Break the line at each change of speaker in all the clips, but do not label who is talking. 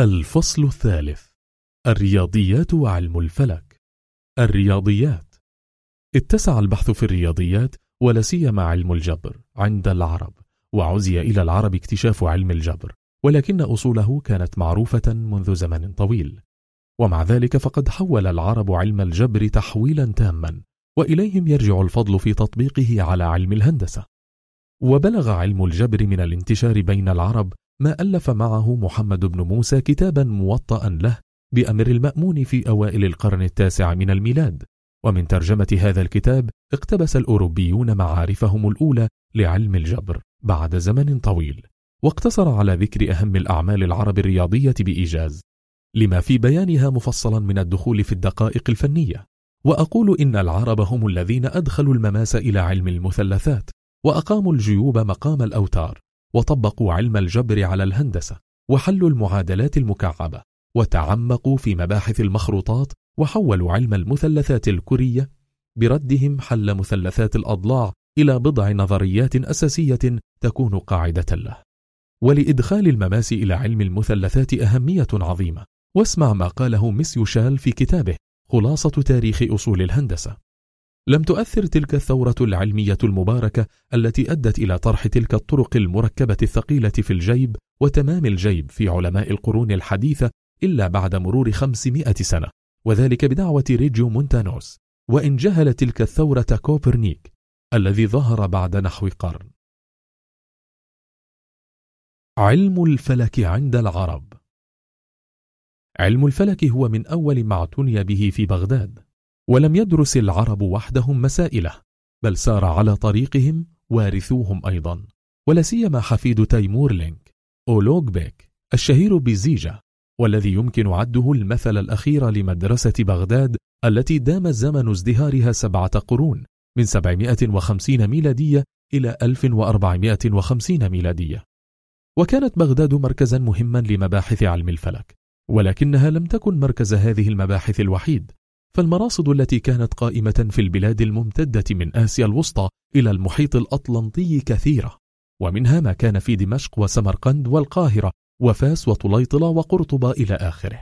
الفصل الثالث. الرياضيات وعلم الفلك. الرياضيات. اتسع البحث في الرياضيات ولا سيما علم الجبر عند العرب وعزي إلى العرب اكتشاف علم الجبر ولكن أصوله كانت معروفة منذ زمن طويل. ومع ذلك فقد حول العرب علم الجبر تحويلا تاما وإليهم يرجع الفضل في تطبيقه على علم الهندسة. وبلغ علم الجبر من الانتشار بين العرب ما ألف معه محمد بن موسى كتابا موطأ له بأمر المأمون في أوائل القرن التاسع من الميلاد. ومن ترجمة هذا الكتاب اقتبس الأوروبيون معارفهم الأولى لعلم الجبر بعد زمن طويل واقتصر على ذكر أهم الأعمال العرب الرياضية بإيجاز لما في بيانها مفصلا من الدخول في الدقائق الفنية. وأقول إن العرب هم الذين أدخلوا المماس إلى علم المثلثات وأقاموا الجيوب مقام الأوتار. وطبقوا علم الجبر على الهندسة وحلوا المعادلات المكعبة وتعمقوا في مباحث المخروطات وحولوا علم المثلثات الكرية بردهم حل مثلثات الأضلاع إلى بضع نظريات أساسية تكون قاعدة له. ولإدخال المماس إلى علم المثلثات أهمية عظيمة. واسمع ما قاله ميسيو شال في كتابه خلاصة تاريخ أصول الهندسة. لم تؤثر تلك الثورة العلمية المباركة التي أدت إلى طرح تلك الطرق المركبة الثقيلة في الجيب وتمام الجيب في علماء القرون الحديثة إلا بعد مرور خمسمائة سنة. وذلك بدعوة ريجيو مونتانوس. وإن جهل تلك الثورة كوبرنيك الذي ظهر بعد نحو قرن. علم الفلك عند العرب. علم الفلك هو من أول ما اعتني به في بغداد. ولم يدرس العرب وحدهم مسائله بل سار على طريقهم وارثوهم أيضا. ولا سيما حفيد تيمور لينك أولوغ بيك الشهير بزيجه والذي يمكن عده المثل الأخير لمدرسة بغداد التي دام زمن ازدهارها سبعة قرون من 750 ميلادية إلى 1450 ميلادية. وكانت بغداد مركزا مهما لمباحث علم الفلك ولكنها لم تكن مركز هذه المباحث الوحيد. فالمراصد التي كانت قائمة في البلاد الممتدة من آسيا الوسطى إلى المحيط الأطلنطي كثيرة ومنها ما كان في دمشق وسمرقند والقاهرة وفاس وطليطلة وقرطبة إلى آخره.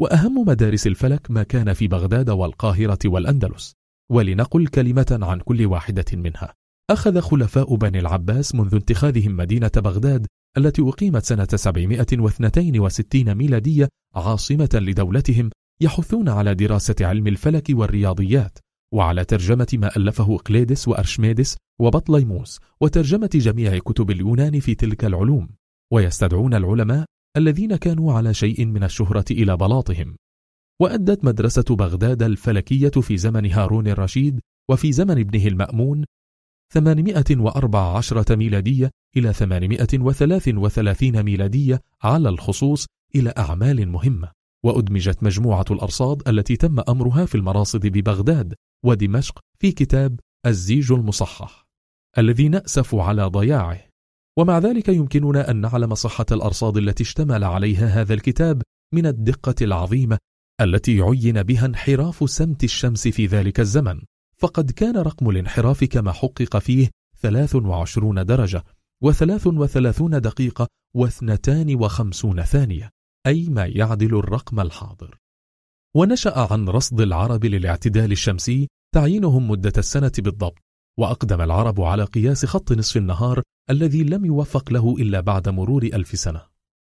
وأهم مدارس الفلك ما كان في بغداد والقاهرة والأندلس. ولنقل كلمة عن كل واحدة منها. أخذ خلفاء بني العباس منذ اتخاذهم مدينة بغداد التي أقيمت سنة 762 ميلادية عاصمة لدولتهم يحثون على دراسة علم الفلك والرياضيات وعلى ترجمة ما ألفه إقليدس وأرشميدس وبطليموس وترجمة جميع كتب اليونان في تلك العلوم ويستدعون العلماء الذين كانوا على شيء من الشهرة إلى بلاطهم. وأدت مدرسة بغداد الفلكية في زمن هارون الرشيد وفي زمن ابنه المأمون 814 ميلادية إلى 833 ميلادية على الخصوص إلى أعمال مهمة. وأدمجت مجموعة الأرصاد التي تم أمرها في المراصد ببغداد ودمشق في كتاب الزيج المصحح الذي نأسف على ضياعه. ومع ذلك يمكننا أن نعلم صحة الأرصاد التي اشتمل عليها هذا الكتاب من الدقة العظيمة التي عين بها انحراف سمت الشمس في ذلك الزمن. فقد كان رقم الانحراف كما حقق فيه 23 درجة و33 دقيقة و52 ثانية. أي ما يعدل الرقم الحاضر. ونشأ عن رصد العرب للاعتدال الشمسي تعيينهم مدة السنة بالضبط وأقدم العرب على قياس خط نصف النهار الذي لم يوفق له إلا بعد مرور ألف سنة.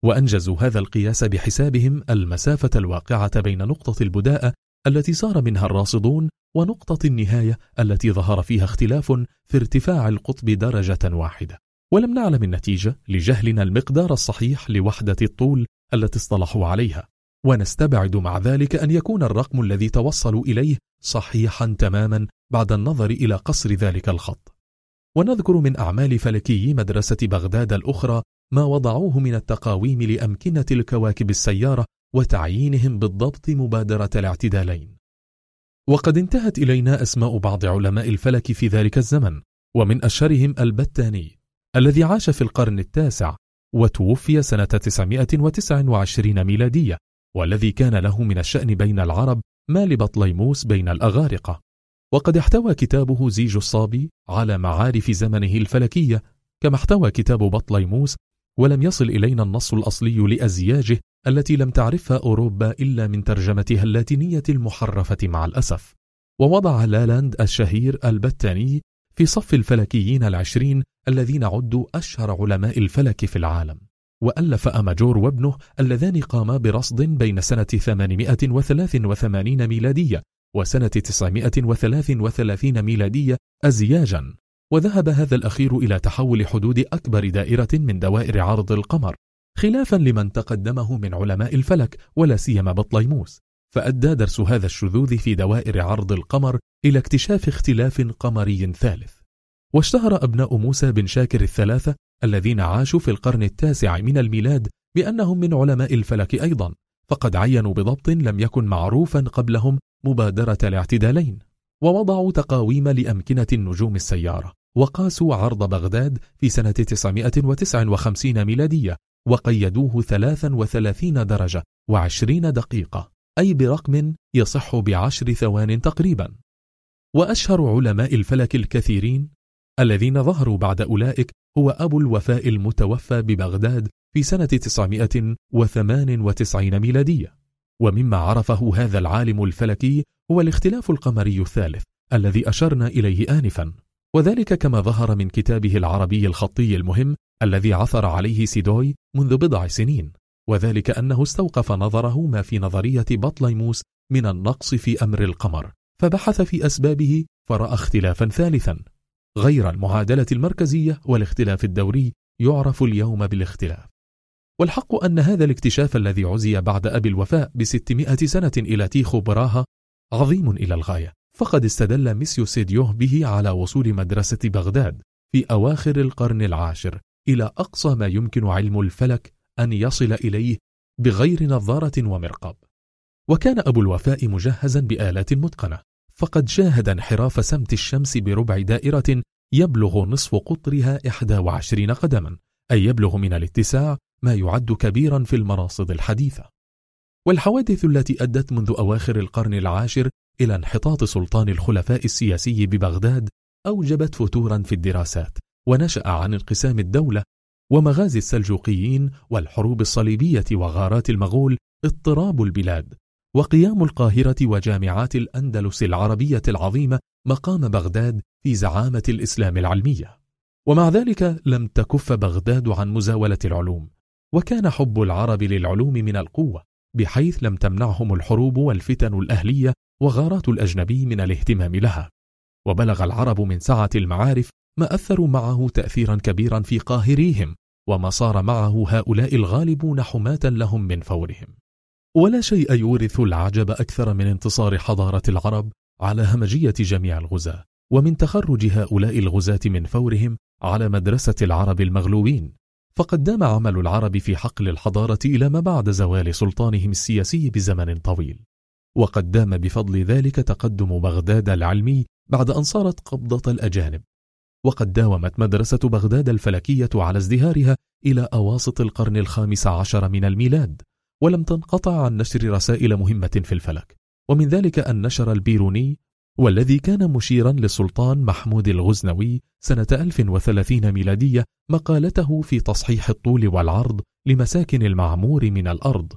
وأنجزوا هذا القياس بحسابهم المسافة الواقعة بين نقطة البداءة التي صار منها الراصدون ونقطة النهاية التي ظهر فيها اختلاف في ارتفاع القطب درجة واحدة. ولم نعلم النتيجة لجهلنا المقدار الصحيح لوحدة الطول التي اصطلحوا عليها. ونستبعد مع ذلك أن يكون الرقم الذي توصلوا إليه صحيحا تماما بعد النظر إلى قصر ذلك الخط. ونذكر من أعمال فلكي مدرسة بغداد الأخرى ما وضعوه من التقاويم لأمكنة الكواكب السيارة وتعيينهم بالضبط مبادرة الاعتدالين. وقد انتهت إلينا أسماء بعض علماء الفلك في ذلك الزمن ومن أشهرهم البتاني الذي عاش في القرن التاسع وتوفي سنة 929 ميلادية والذي كان له من الشأن بين العرب ما لبطليموس بين الأغارقة. وقد احتوى كتابه زيج الصابي على معارف زمنه الفلكية كما احتوى كتاب بطليموس ولم يصل إلينا النص الأصلي لأزياجه التي لم تعرفها أوروبا إلا من ترجمتها اللاتينية المحرفة مع الأسف. ووضع لالاند الشهير البتاني في صف الفلكيين العشرين الذين عدوا أشهر علماء الفلك في العالم. وألف أماجور وابنه اللذان قاما برصد بين سنة 883 ميلادية وسنة 933 ميلادية أزياجا. وذهب هذا الأخير إلى تحول حدود أكبر دائرة من دوائر عرض القمر خلافا لمن تقدمه من علماء الفلك ولا سيما بطليموس. فأدى درس هذا الشذوذ في دوائر عرض القمر إلى اكتشاف اختلاف قمري ثالث. واشتهر أبناء موسى بن شاكر الثلاثة الذين عاشوا في القرن التاسع من الميلاد بأنهم من علماء الفلك أيضا فقد عينوا بضبط لم يكن معروفا قبلهم مبادرة الاعتدالين. ووضعوا تقاويم لأمكنة النجوم السيارة وقاسوا عرض بغداد في سنة 959 ميلادية وقيدوه 33 درجة و20 دقيقة. أي برقم يصح بعشر ثوان تقريبا. وأشهر علماء الفلك الكثيرين الذين ظهروا بعد أولئك هو أبو الوفاء المتوفى ببغداد في سنة 998 ميلادية. ومما عرفه هذا العالم الفلكي هو الاختلاف القمري الثالث الذي أشرنا إليه آنفا. وذلك كما ظهر من كتابه العربي الخطي المهم الذي عثر عليه سيدوي منذ بضع سنين. وذلك أنه استوقف نظره ما في نظرية بطليموس من النقص في أمر القمر فبحث في أسبابه فرأى اختلافا ثالثا. غير المعادلة المركزية والاختلاف الدوري يعرف اليوم بالاختلاف. والحق أن هذا الاكتشاف الذي عزي بعد أبي الوفاء بستمائة سنة إلى تيخو براها عظيم إلى الغاية. فقد استدل ميسيو سيديوه به على وصول مدرسة بغداد في أواخر القرن العاشر إلى أقصى ما يمكن علم الفلك أن يصل إليه بغير نظارة ومرقب وكان أبو الوفاء مجهزا بآلات متقنة فقد شاهد انحراف سمت الشمس بربع دائرة يبلغ نصف قطرها 21 قدما أي يبلغ من الاتساع ما يعد كبيرا في المراصد الحديثة. والحوادث التي أدت منذ أواخر القرن العاشر إلى انحطاط سلطان الخلفاء السياسي ببغداد أوجبت فتورا في الدراسات ونشأ عن انقسام الدولة ومغازي السلجوقيين والحروب الصليبية وغارات المغول اضطراب البلاد وقيام القاهرة وجامعات الأندلس العربية العظيمة مقام بغداد في زعامة الإسلام العلمية. ومع ذلك لم تكف بغداد عن مزاولة العلوم وكان حب العرب للعلوم من القوة بحيث لم تمنعهم الحروب والفتن الأهلية وغارات الأجنبي من الاهتمام لها. وبلغ العرب من سعة المعارف ما أثروا معه تأثيرا كبيرا في قاهريهم وما صار معه هؤلاء الغالبون حماة لهم من فورهم. ولا شيء يورث العجب أكثر من انتصار حضارة العرب على همجية جميع الغزاة ومن تخرج هؤلاء الغزاة من فورهم على مدرسة العرب المغلوبين. فقد دام عمل العرب في حقل الحضارة إلى ما بعد زوال سلطانهم السياسي بزمن طويل. وقد دام بفضل ذلك تقدم بغداد العلمي بعد أن صارت قبضة الأجانب. وقد داومت مدرسة بغداد الفلكية على ازدهارها إلى أواسط القرن الخامس عشر من الميلاد ولم تنقطع عن نشر رسائل مهمة في الفلك. ومن ذلك أن نشر البيروني والذي كان مشيرا للسلطان محمود الغزنوي سنة 1030 ميلادية مقالته في تصحيح الطول والعرض لمساكن المعمور من الأرض.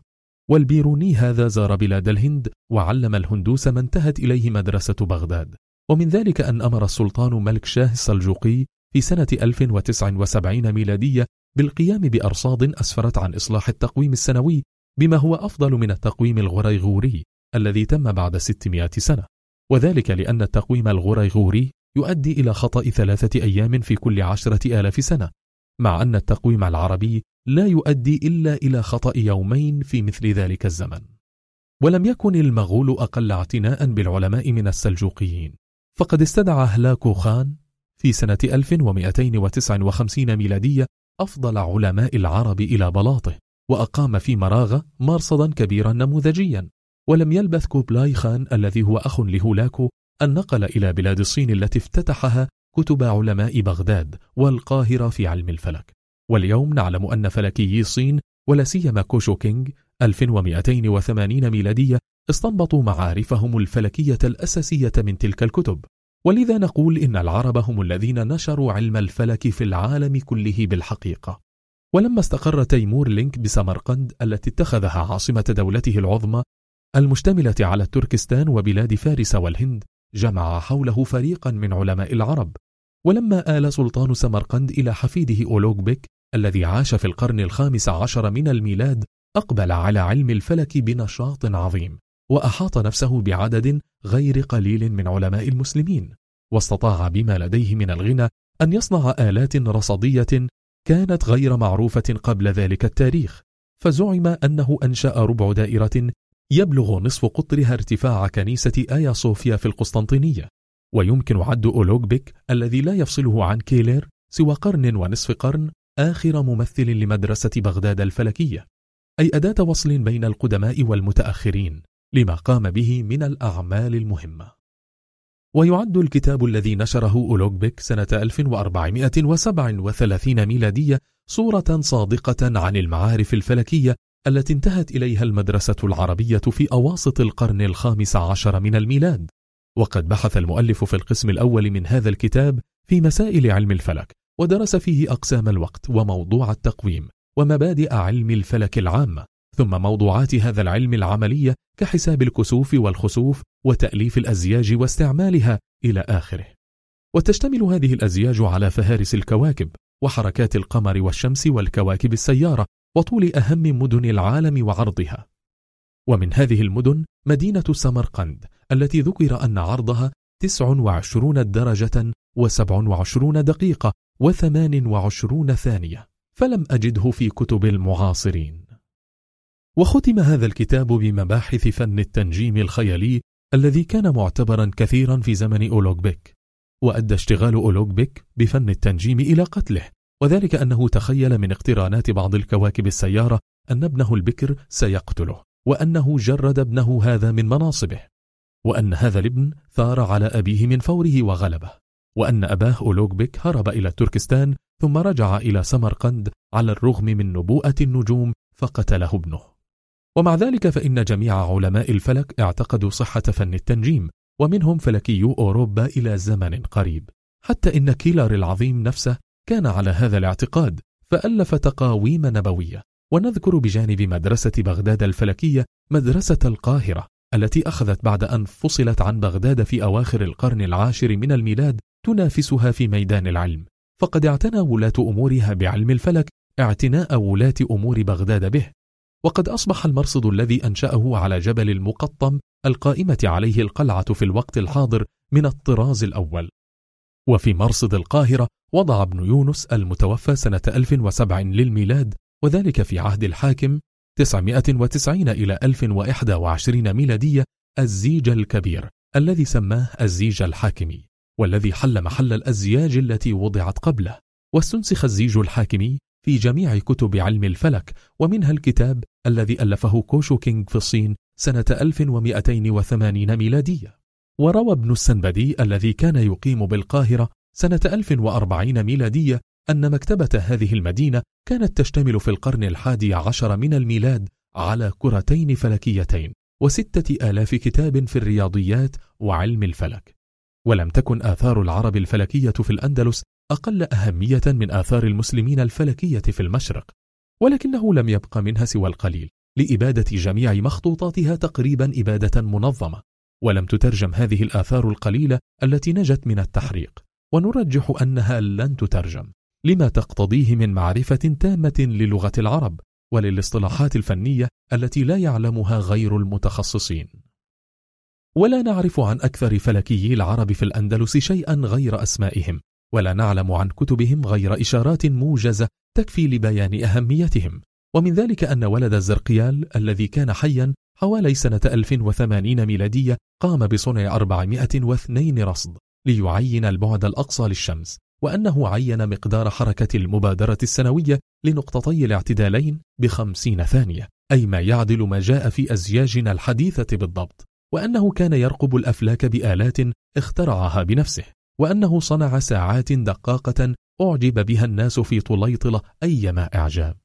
والبيروني هذا زار بلاد الهند وعلم الهندوس ما انتهت إليه مدرسة بغداد. ومن ذلك أن أمر السلطان ملك شاه السلجوقي في سنة 1079 ميلادية بالقيام بأرصاد أسفرت عن إصلاح التقويم السنوي بما هو أفضل من التقويم الغريغوري الذي تم بعد 600 سنة. وذلك لأن التقويم الغريغوري يؤدي إلى خطأ ثلاثة أيام في كل عشرة آلاف سنة مع أن التقويم العربي لا يؤدي إلا إلى خطأ يومين في مثل ذلك الزمن. ولم يكن المغول أقل اعتناء بالعلماء من السلجوقيين. فقد استدعى هلاكو خان في سنة 1259 ميلادية أفضل علماء العرب إلى بلاطه وأقام في مراغة مرصدا كبيرا نموذجيا. ولم يلبث كوبلاي خان الذي هو أخ لهولاكو أن نقل إلى بلاد الصين التي افتتحها كتب علماء بغداد والقاهرة في علم الفلك. واليوم نعلم أن فلكيي الصين ولا سيما كوشو كينغ 1280 ميلادية استنبطوا معارفهم الفلكية الأساسية من تلك الكتب. ولذا نقول إن العرب هم الذين نشروا علم الفلك في العالم كله بالحقيقة. ولما استقر تيمور لينك بسمرقند التي اتخذها عاصمة دولته العظمى المشتملة على تركستان وبلاد فارس والهند جمع حوله فريقا من علماء العرب. ولما آل سلطان سمرقند إلى حفيده أولوغ بيك الذي عاش في القرن الخامس عشر من الميلاد أقبل على علم الفلك بنشاط عظيم وأحاط نفسه بعدد غير قليل من علماء المسلمين واستطاع بما لديه من الغنى أن يصنع آلات رصدية كانت غير معروفة قبل ذلك التاريخ فزعم أنه أنشأ ربع دائرة يبلغ نصف قطرها ارتفاع كنيسة آيا صوفيا في القسطنطينية ويمكن عد أولوغبيك الذي لا يفصله عن كيلر سوى قرن ونصف قرن آخر ممثل لمدرسة بغداد الفلكية أي أداة وصل بين القدماء والمتأخرين لما قام به من الأعمال المهمة. ويعد الكتاب الذي نشره أولوغبيك سنة 1437 ميلادية صورة صادقة عن المعارف الفلكية التي انتهت إليها المدرسة العربية في أواسط القرن الخامس عشر من الميلاد. وقد بحث المؤلف في القسم الأول من هذا الكتاب في مسائل علم الفلك ودرس فيه أقسام الوقت وموضوع التقويم ومبادئ علم الفلك العامة ثم موضوعات هذا العلم العملية كحساب الكسوف والخسوف وتأليف الأزياج واستعمالها إلى آخره. وتشتمل هذه الأزياج على فهارس الكواكب وحركات القمر والشمس والكواكب السيارة وطول أهم مدن العالم وعرضها. ومن هذه المدن مدينة سمرقند التي ذكر أن عرضها 29 درجة و27 دقيقة و28 ثانية. فلم أجده في كتب المعاصرين. وختم هذا الكتاب بمباحث فن التنجيم الخيالي الذي كان معتبرا كثيرا في زمن أولوغبيك وأدى اشتغال أولوغبيك بفن التنجيم إلى قتله. وذلك أنه تخيل من اقترانات بعض الكواكب السيارة أن ابنه البكر سيقتله وأنه جرد ابنه هذا من مناصبه وأن هذا الابن ثار على أبيه من فوره وغلبه. وأن أباه أولوغبيك هرب إلى تركستان ثم رجع إلى سمرقند على الرغم من نبوءة النجوم فقتله ابنه. ومع ذلك فإن جميع علماء الفلك اعتقدوا صحة فن التنجيم ومنهم فلكيو أوروبا إلى زمن قريب. حتى إن كيلر العظيم نفسه كان على هذا الاعتقاد فألف تقاويم نبوية. ونذكر بجانب مدرسة بغداد الفلكية مدرسة القاهرة التي أخذت بعد أن فصلت عن بغداد في أواخر القرن العاشر من الميلاد تنافسها في ميدان العلم. فقد اعتنى ولاة أمورها بعلم الفلك اعتناء ولاة أمور بغداد به. وقد أصبح المرصد الذي أنشأه على جبل المقطم القائمة عليه القلعة في الوقت الحاضر من الطراز الأول. وفي مرصد القاهرة وضع ابن يونس المتوفى سنة 1007 للميلاد وذلك في عهد الحاكم 990 إلى 1021 ميلادية الزيج الكبير الذي سماه الزيج الحاكمي. والذي حل محل الأزياج التي وضعت قبله. واستنسخ الزيج الحاكمي في جميع كتب علم الفلك ومنها الكتاب الذي ألفه كوشو كينغ في الصين سنة 1280 ميلادية. وروى ابن السنبدي الذي كان يقيم بالقاهرة سنة 1040 ميلادية أن مكتبة هذه المدينة كانت تشتمل في القرن الحادي عشر من الميلاد على كرتين فلكيتين وستة آلاف كتاب في الرياضيات وعلم الفلك. ولم تكن آثار العرب الفلكية في الأندلس أقل أهمية من آثار المسلمين الفلكية في المشرق ولكنه لم يبق منها سوى القليل لإبادة جميع مخطوطاتها تقريبا إبادة منظمة ولم تترجم هذه الآثار القليلة التي نجت من التحريق ونرجح أنها لن تترجم. لما تقتضيه من معرفة تامة للغة العرب وللاصطلاحات الفنية التي لا يعلمها غير المتخصصين. ولا نعرف عن أكثر فلكي العرب في الأندلس شيئا غير أسمائهم ولا نعلم عن كتبهم غير إشارات موجزة تكفي لبيان أهميتهم. ومن ذلك أن ولد الزرقيال الذي كان حيا حوالي سنة 1080 ميلادية قام بصنع 402 رصد ليعين البعد الأقصى للشمس وأنه عين مقدار حركة المبادرة السنوية لنقطتي الاعتدالين بخمسين ثانية أي ما يعدل ما جاء في أزياجنا الحديثة بالضبط. وأنه كان يرقب الأفلاك بآلات اخترعها بنفسه وأنه صنع ساعات دقاقة أعجب بها الناس في طليطلة أيما إعجاب.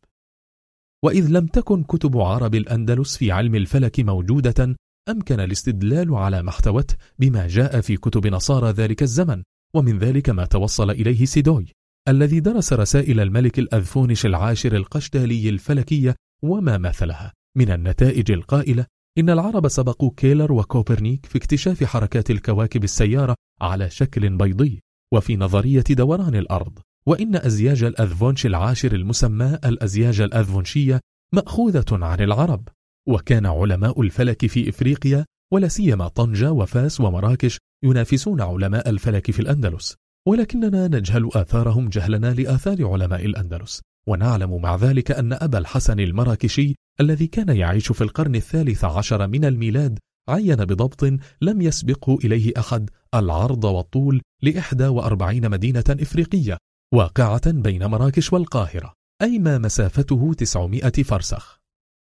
وإذ لم تكن كتب عرب الأندلس في علم الفلك موجودة أمكن الاستدلال على ما احتوته بما جاء في كتب نصارى ذلك الزمن ومن ذلك ما توصل إليه سيدوي الذي درس رسائل الملك الأذفونش العاشر القشتالي الفلكية وما مثلها من النتائج القائلة إن العرب سبقوا كيلر وكوبرنيك في اكتشاف حركات الكواكب السيارة على شكل بيضي وفي نظرية دوران الأرض. وإن أزياج الأذفونش العاشر المسمى الأزياج الأذفونشية مأخوذة عن العرب. وكان علماء الفلك في إفريقيا ولا سيما طنجة وفاس ومراكش ينافسون علماء الفلك في الأندلس. ولكننا نجهل آثارهم جهلنا لآثار علماء الأندلس. ونعلم مع ذلك أن أبا الحسن المراكشي الذي كان يعيش في القرن الثالث عشر من الميلاد عين بضبط لم يسبقه إليه أحد العرض والطول لإحدى وأربعين مدينة إفريقية واقعة بين مراكش والقاهرة أي ما مسافته 900 فرسخ.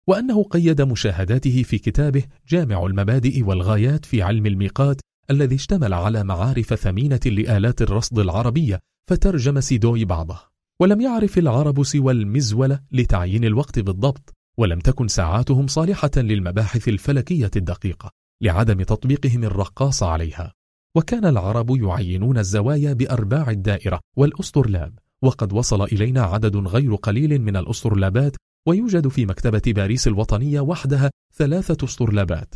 وأنه قيد مشاهداته في كتابه جامع المبادئ والغايات في علم الميقات الذي اشتمل على معارف ثمينة لآلات الرصد العربية فترجم سيدوي بعضه. ولم يعرف العرب سوى المزولة لتعيين الوقت بالضبط ولم تكن ساعاتهم صالحة للمباحث الفلكية الدقيقة لعدم تطبيقهم الرقاص عليها. وكان العرب يعينون الزوايا بأرباع الدائرة والأسطرلاب وقد وصل إلينا عدد غير قليل من الأسطرلابات ويوجد في مكتبة باريس الوطنية وحدها ثلاثة أسطرلابات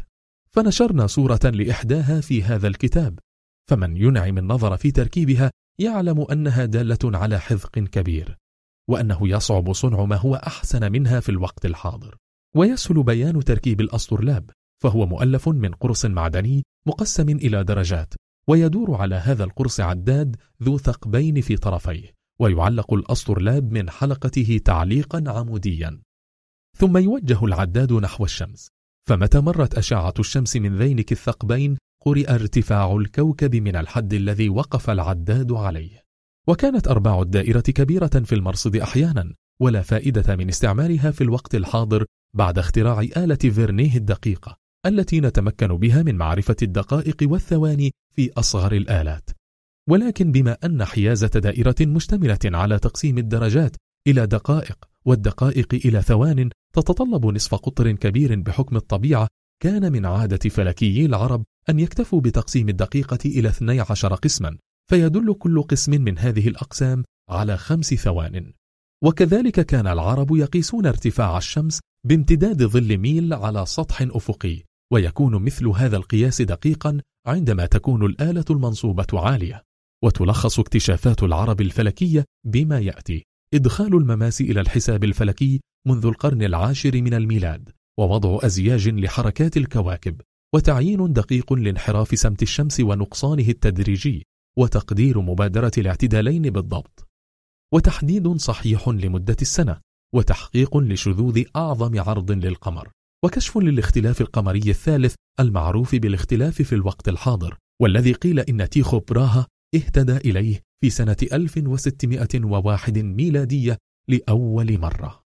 فنشرنا صورة لإحداها في هذا الكتاب. فمن ينعم النظر في تركيبها يعلم أنها دالة على حذق كبير وأنه يصعب صنع ما هو أحسن منها في الوقت الحاضر. ويسهل بيان تركيب الأسطرلاب فهو مؤلف من قرص معدني مقسم إلى درجات ويدور على هذا القرص عداد ذو ثقبين في طرفيه ويعلق الأسطرلاب من حلقته تعليقا عموديا. ثم يوجه العداد نحو الشمس. فمتى مرت أشعة الشمس من ذينك الثقبين قرئ ارتفاع الكوكب من الحد الذي وقف العداد عليه. وكانت أرباع الدائرة كبيرة في المرصد أحيانا ولا فائدة من استعمالها في الوقت الحاضر بعد اختراع آلة فيرنيه الدقيقة التي نتمكن بها من معرفة الدقائق والثواني في أصغر الآلات. ولكن بما أن حيازة دائرة مشتملة على تقسيم الدرجات إلى دقائق والدقائق إلى ثوان تتطلب نصف قطر كبير بحكم الطبيعة كان من عادة فلكيي العرب أن يكتفوا بتقسيم الدقيقة إلى 12 قسما فيدل كل قسم من هذه الأقسام على خمس ثوان. وكذلك كان العرب يقيسون ارتفاع الشمس بامتداد ظل ميل على سطح أفقي ويكون مثل هذا القياس دقيقا عندما تكون الآلة المنصوبة عالية. وتلخص اكتشافات العرب الفلكية بما يأتي إدخال المماس إلى الحساب الفلكي منذ القرن العاشر من الميلاد ووضع أزياج لحركات الكواكب. وتعيين دقيق لانحراف سمت الشمس ونقصانه التدريجي وتقدير مبادرة الاعتدالين بالضبط. وتحديد صحيح لمدة السنة وتحقيق لشذوذ أعظم عرض للقمر وكشف للاختلاف القمري الثالث المعروف بالاختلاف في الوقت الحاضر والذي قيل إن تيخو براها اهتدى إليه في سنة 1601 ميلادية لأول مرة.